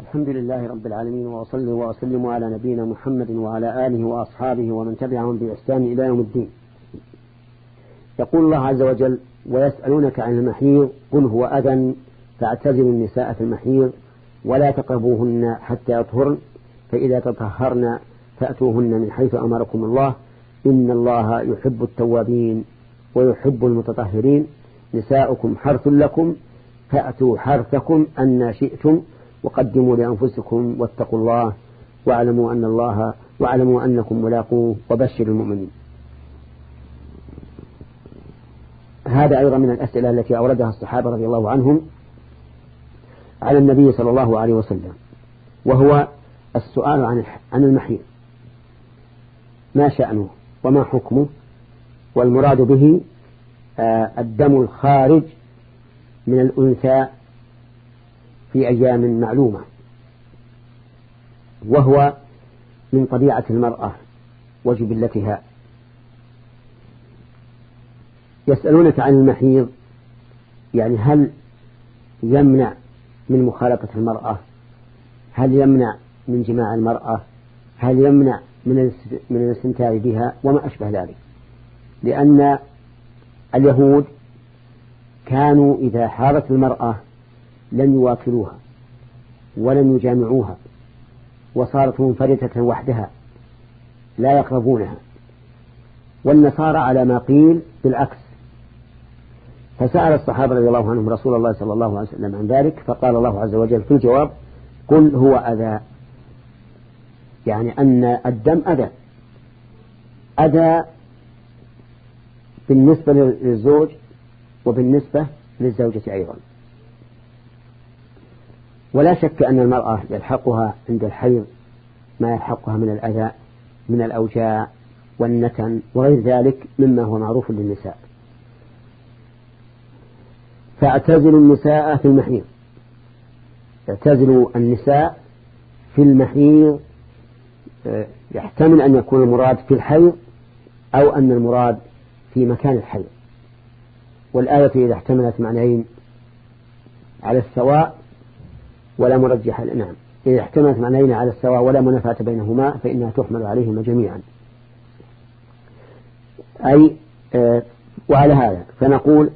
الحمد لله رب العالمين وأصلي وأسلم على نبينا محمد وعلى آله وأصحابه ومن تبعهم بإحسان إلى يوم الدين. يقول الله عز وجل ويسألونك عن المحيض قل هو أذى فاعتزلوا النساء في المحيض ولا تقربوهن حتى يطهرن فإذا تطهرن فأتوهن من حيث أمركم الله. إن الله يحب التوابين ويحب المتطهرين. نساؤكم حرث لكم فأتوا حرثكم أن شئتم وقدموا لأنفسكم واتقوا الله واعلموا أن الله واعلموا أنكم ملاقوه وبشر المؤمنين. هذا أيضا من الأسئلة التي أوردها الصحابة رضي الله عنهم على النبي صلى الله عليه وسلم وهو السؤال عن عن المحيط ما شأنه وما حكمه؟ والمراد به آه، الدم الخارج من الأنثى في أيام معلومة وهو من طبيعة المرأة وجبلتها. يسألونك عن المحيض يعني هل يمنع من مخالطة المرأة؟ هل يمنع من جماع المرأة؟ هل يمنع من من الاستمتاع بها؟ وما أشبه ذلك. لأن اليهود كانوا إذا حارت المرأة لن يواكلوها ولن يجامعوها وصارت منفردة وحدها لا يقربونها والنصارى على ما قيل بالعكس. فسأل الصحابة رضي الله عنهم رسول الله صلى الله عليه وسلم عن ذلك فقال الله عز وجل في الجواب قل هو أذى. يعني أن الدم أذى. أذى بالنسبة للزوج وبالنسبة للزوجة أيضا. ولا شك أن المرأة يلحقها عند الحيض ما يلحقها من الأذى من الأوجاع والنتن وغير ذلك مما هو معروف للنساء. فاعتزلوا النساء في المحيض. اعتزلوا النساء في المحيض آه، يحتمل أن يكون المراد في الحيض أو أن المراد في مكان الحيض. والآية إذا احتملت معنيين على السواء ولا مرجح نعم. إذا احتملت معنيين على السواء ولا منافاة بينهما فإنها تحمل عليهما جميعا. أي آه، وعلى هذا فنقول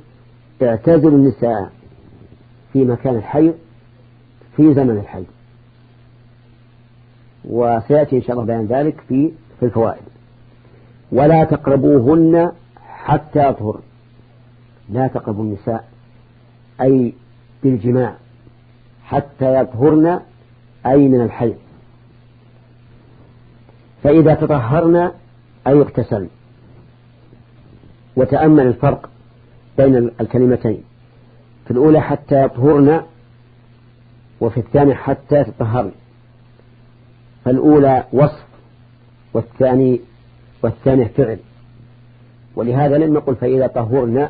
اعتزل النساء في مكان الحيض في زمن الحيض وسيأتي إن شاء الله بيان ذلك في في الفوائد. ولا تقربوهن حتى يطهر لا تقربوا النساء أي بالجماع. حتى يطهرن أي من الحيض. فإذا تطهرن أي اغتسلن. وتأمل الفرق بين الكلمتين. في الأولى حتى يطهرن وفي الثانية حتى يتطهرن فالأولى وصف والثاني والثانية فعل. ولهذا لم نقل فإذا طهرن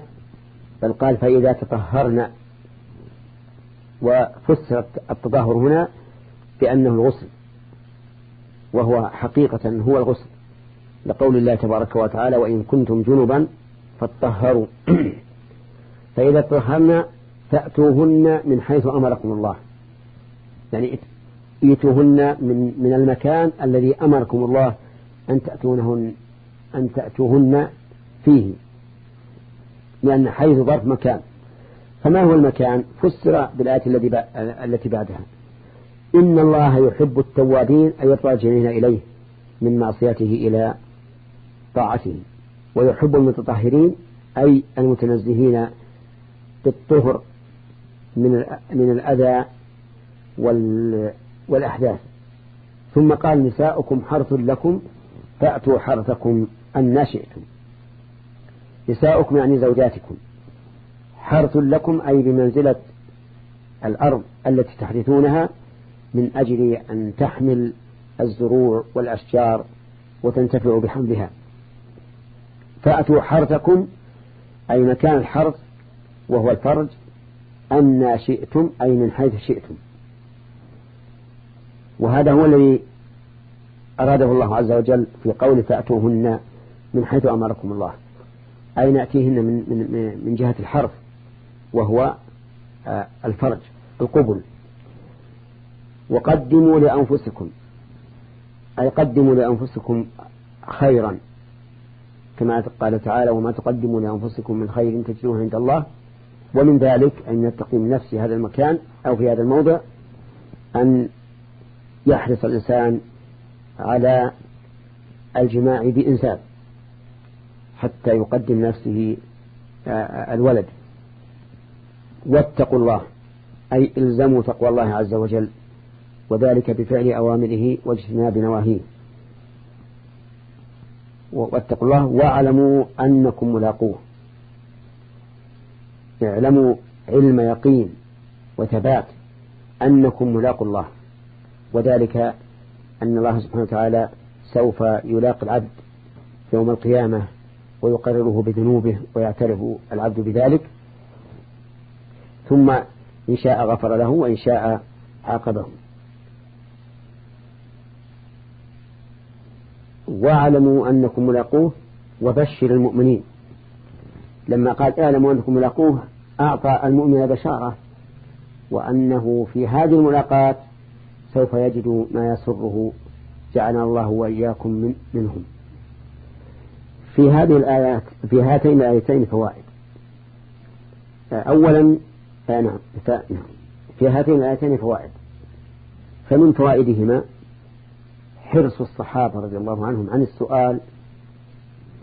بل قال فإذا تطهرن. وفسرت التطهر هنا بأنه الغسل وهو حقيقة هو الغسل. لقول الله تبارك وتعالى وإن كنتم جنبا فاتطهروا فإذا تطهرن فأتوهن من حيث أمركم الله. يعني ائتوهن من من المكان الذي أمركم الله أن تأتونهن أن تأتوهن فيه لأن حيث ظرف مكان. فما هو المكان؟ فسر بالآية التي بعدها. إن الله يحب التوابين أي الراجعين إليه من معصيته إلى طاعته. ويحب المتطهرين أي المتنزهين بالطهر من من الأذى والأحداث. ثم قال نساؤكم حرث لكم فأتوا حرثكم أن شئتم نساؤكم يعني زوجاتكم. حرث لكم أي بمنزلة الأرض التي تحرثونها من أجل أن تحمل الزروع والأشجار وتنتفع بحملها. فأتوا حرثكم أي مكان الحرث وهو الفرج أن شئتم أي من حيث شئتم. وهذا هو الذي أراده الله عز وجل في قول فأتوهن من حيث أمركم الله. أي نأتيهن من, من, من جهة الحرف وهو آه، الفرج القبل. وقدموا لأنفسكم أي قدموا لأنفسكم خيرا كما قال تعالى وما تقدموا لأنفسكم من خير تجدوه عند الله ومن ذلك أن يتقي من نفسه هذا المكان أو في هذا الموضع أن يحرص الإنسان على الجماع بإنسان حتى يقدم نفسه آه، الولد. واتقوا الله أي إلزموا تقوى الله عز وجل وذلك بفعل أوامره واجتناب نواهيه. واتقوا الله واعلموا أنكم ملاقوه. اعلموا علم يقين وثبات أنكم ملاقوا الله وذلك أن الله سبحانه وتعالى سوف يلاقي العبد يوم القيامة ويقرره بذنوبه ويعترف العبد بذلك. ثم إن شاء غفر له وإن شاء عاقبه. واعلموا أنكم ملاقوه وبشر المؤمنين. لما قال اعلموا أنكم ملاقوه أعطى المؤمن بشارة وأنه في هذه الملاقات سوف يجد ما يسره جعلنا الله وإياكم من منهم. في هذه الآيات في هاتين الآيتين فوائد. أولا آه، نعم. نعم. في هاتين الآيتين فوائد. فمن فوائدهما حرص الصحابة رضي الله عنهم عن السؤال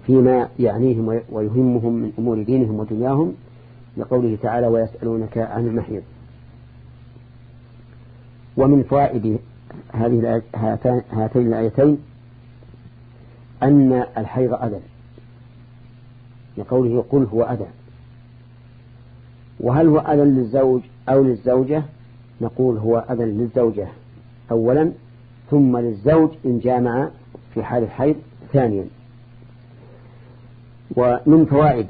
فيما يعنيهم ويهمهم من أمور دينهم ودنياهم لقوله تعالى ويسألونك عن المحيض. ومن فوائد هذه هاتين الآيتين أن الحيض أذى. لقوله قل هو أذى. وهل هو أذى للزوج أو للزوجة؟ نقول هو أذى للزوجة أولا ثم للزوج إن جامع في حال الحيض ثانيا. ومن فوائد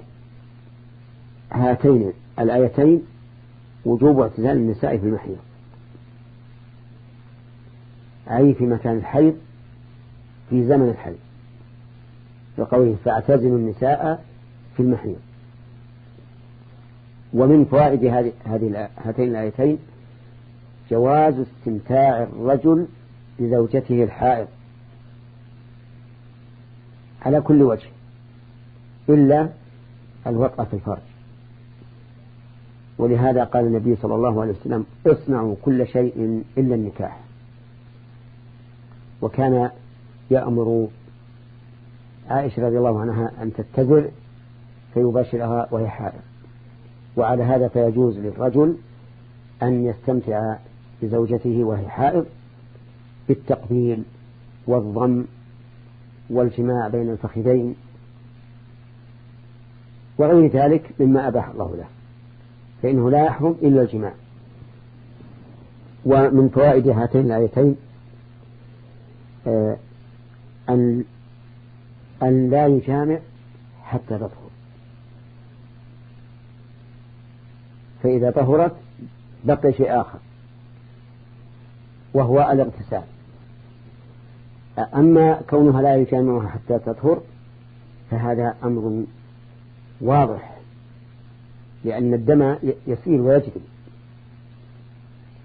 هاتين الآيتين وجوب اعتزال النساء في المحيض. أي في مكان الحيض في زمن الحيض. وقوله فاعتزلوا النساء في المحيض. ومن فوائد هذه هاتين الآيتين جواز استمتاع الرجل لزوجته الحائض. على كل وجه. إلا الوطأ في الفرج. ولهذا قال النبي صلى الله عليه وسلم اصنعوا كل شيء إلا النكاح. وكان يأمر عائشة رضي الله عنها أن تتزر فيباشرها وهي حائض. وعلى هذا فيجوز للرجل أن يستمتع بزوجته وهي حائض بالتقبيل والضم والجماع بين الفخذين وغير ذلك مما أباح الله له فإنه لا يحرم إلا الجماع. ومن فوائد هاتين الآيتين آه، أن أن لا يجامع حتى تطهر. فإذا طهرت بقي شيء آخر وهو الاغتسال. أما كونها لا يجامعها حتى تطهر فهذا أمر واضح لأن الدم يسير ويجري.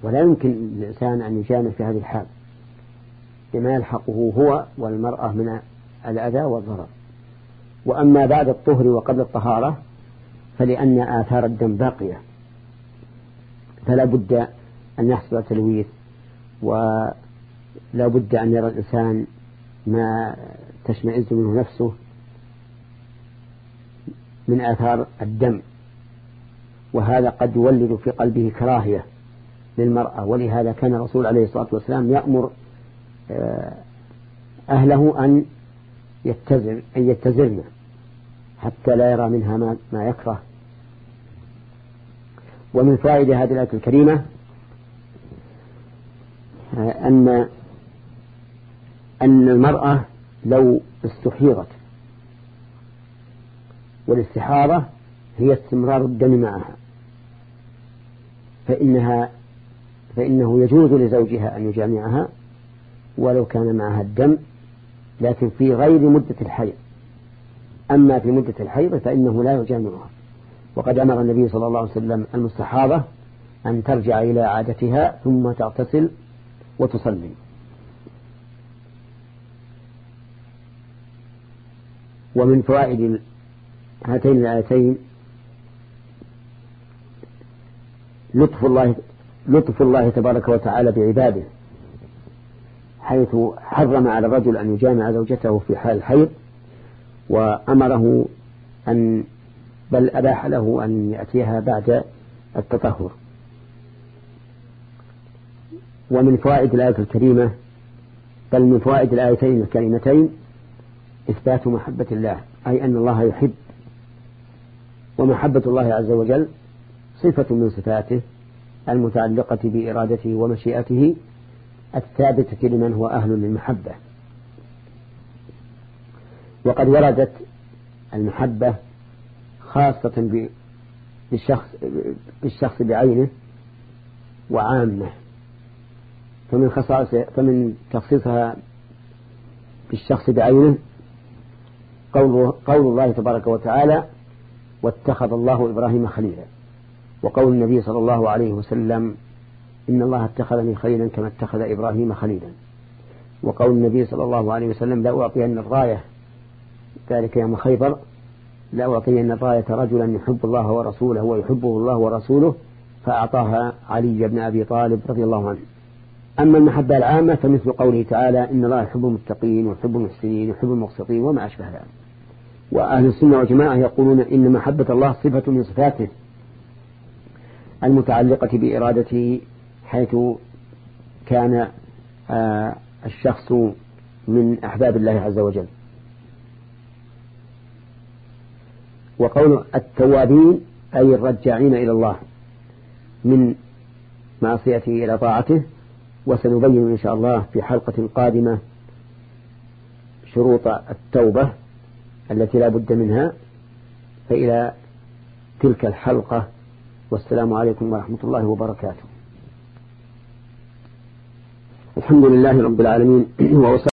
ولا يمكن للإنسان أن يجامع في هذه الحال بما يلحقه هو والمرأة من الأذى والضرر. وأما بعد الطهر وقبل الطهارة فلأن آثار الدم باقية. فلا بد أن يحصل تلويث ولا بد أن يرى الإنسان ما تشمئز منه نفسه من آثار الدم. وهذا قد يولد في قلبه كراهية للمرأة. ولهذا كان الرسول عليه الصلاة والسلام يأمر آه، أهله أن يتزر أن يتزرن حتى لا يرى منها ما, ما يكره. ومن فائدة هذه الآية الكريمة آه، أن أن المرأة لو استحيضت والاستحاضة هي استمرار الدم معها فإنها فإنه يجوز لزوجها أن يجامعها ولو كان معها الدم لكن في غير مدة الحيض. أما في مدة الحيض فإنه لا يجامعها. وقد أمر النبي صلى الله عليه وسلم المستحاضة أن ترجع إلى عادتها ثم تغتسل وتصلي. ومن فوائد هاتين الآيتين لطف الله لطف الله تبارك وتعالى بعباده حيث حرم على الرجل أن يجامع زوجته في حال الحيض وأمره أن بل أباح له أن يأتيها بعد التطهر. ومن فوائد الآية الكريمة بل من فوائد الآيتين الكريمتين إثبات محبة الله أي أن الله يحب. ومحبة الله عز وجل صفة من صفاته المتعلقة بإرادته ومشيئته الثابتة لمن هو أهل للمحبة. وقد وردت المحبة خاصة بالشخص, بالشخص بعينه وعامة. فمن خصائص فمن تخصيصها بالشخص بعينه قول, قول الله تبارك وتعالى واتخذ الله إبراهيم خليلا. وقول النبي صلى الله عليه وسلم إن الله اتخذني خليلا كما اتخذ إبراهيم خليلا. وقول النبي صلى الله عليه وسلم لا أعطين الراية ذلك يوم خيبر. لا أعطين الراية رجلا يحب الله ورسوله ويحبه الله ورسوله فأعطاها علي بن أبي طالب رضي الله عنه. أما المحبة العامة فمثل قوله تعالى إن الله يحب المتقين ويحب المحسنين ويحب المقسطين وما أشبه ذلك. وأهل السنة والجماعة يقولون إن محبة الله صفة من صفاته المتعلقة بإرادته حيث كان آه، الشخص من أحباب الله عز وجل. وقول التوابين أي الرجاعين إلى الله من معصيته إلى طاعته وسنبين إن شاء الله في حلقة قادمة شروط التوبة التي لا بد منها. فإلى تلك الحلقة والسلام عليكم ورحمة الله وبركاته. الحمد لله رب العالمين